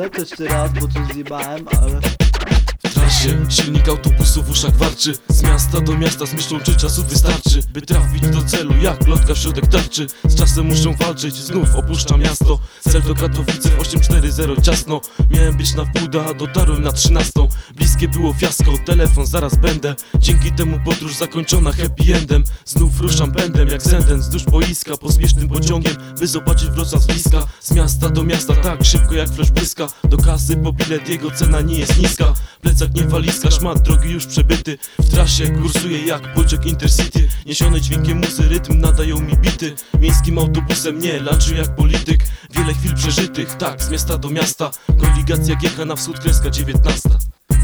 Wetter steht aus, wozu sie bei einem silnik autobusu w uszach warczy. Z miasta do miasta z myślą czy czasu wystarczy By trafić do celu jak lotka w środek tarczy. Z czasem muszę walczyć, znów opuszczam miasto. Cel to Katowice w 840 ciasno. Miałem być na wpół, a dotarłem na 13 Bliskie było fiasko, telefon zaraz będę. Dzięki temu podróż zakończona happy endem. Znów ruszam pędem jak zenden wzdłuż boiska Pospiesznym pociągiem, by zobaczyć Wrocław z bliska. Z miasta do miasta tak szybko jak flash błyska. Do kasy po bilet jego cena nie jest niska. Plecak nie walizka, szmat drogi już przebyty. W trasie kursuje jak pociąg Intercity. Niesiony dźwiękiem muzy, rytm nadają mi bity. Miejskim autobusem nie, laczy jak polityk. Wiele chwil przeżytych, tak, z miasta do miasta. Koligacja GH na wschód, kreska 19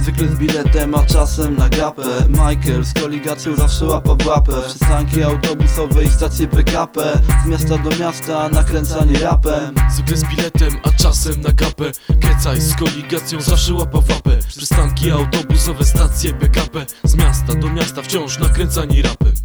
Zwykle z biletem, a czasem na gapę Michael z koligacją zawsze łapa w łapę. Przystanki autobusowe i stacje PKP Z miasta do miasta nakręcanie rapem. Zwykle z biletem, a czasem na gapę Kecaj z koligacją zawsze łapa wapę Przystanki autobusowe, stacje PKP Z miasta do miasta wciąż nakręcani rapem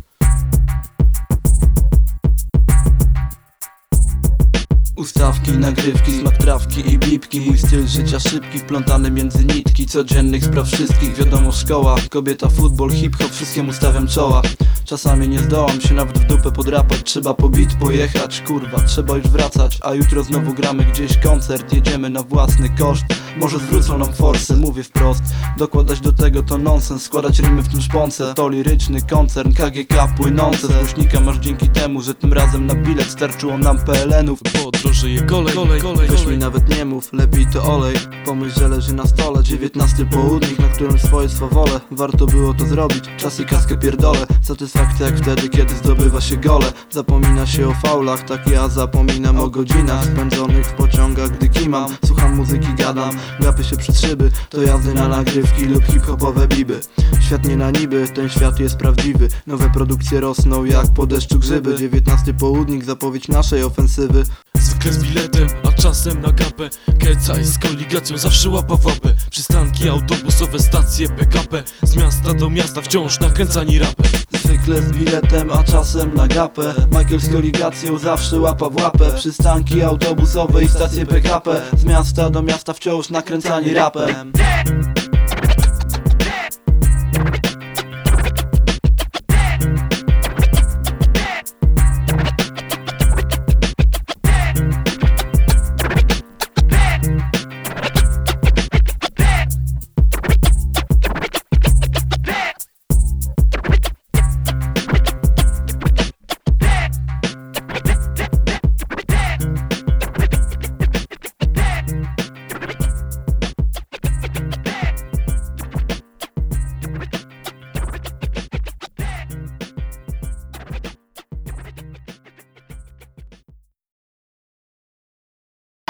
Ustawki, nagrywki, smak trawki i bibki. Mój styl życia szybki, wplątany między nitki. Codziennych spraw wszystkich, wiadomo szkoła Kobieta, futbol, hip-hop, wszystkiemu stawiam czoła. Czasami nie zdołam się nawet w dupę podrapać. Trzeba po beat pojechać, kurwa, trzeba już wracać. A jutro znowu gramy gdzieś koncert Jedziemy na własny koszt Może zwrócą nam forsy, mówię wprost. Dokładać do tego to nonsens Składać rymy w tym szponce. To liryczny koncern, KGK płynące. Z głośnika masz dzięki temu, że tym razem na bilet Starczyło nam PLN-ów Podrożeje kolej, kolej, kolej, Weź mi nawet nie mów, lepiej to olej. Pomyśl, że leży na stole 19 południk, na którym swoje swawole Warto było to zrobić, czas i kaskę pierdolę. Satysfakcja jak wtedy, kiedy zdobywa się gole. Zapomina się o faulach, tak ja zapominam o godzinach Spędzonych w pociągach, gdy kimam. Słucham muzyki, gadam, gapię się przed szyby To jazdy na nagrywki lub hip-hopowe biby. Świat nie na niby, ten świat jest prawdziwy. Nowe produkcje rosną jak po deszczu grzyby. 19 południk, zapowiedź naszej ofensywy. Zwykle z biletem, a czasem na gapę. Kecaj z koligacją zawsze łapa wapę Przystanki autobusowe, stacje PKP Z miasta do miasta wciąż nakręcani rapem Z biletem, a czasem na gapę. Michael z koligacją zawsze łapa w łapę. Przystanki autobusowe i stacje PKP Z miasta do miasta wciąż nakręcani rapem